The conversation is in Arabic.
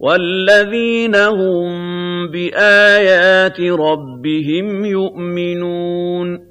وَالَّذِينَ هُم بِآيَاتِ رَبِّهِمْ يُؤْمِنُونَ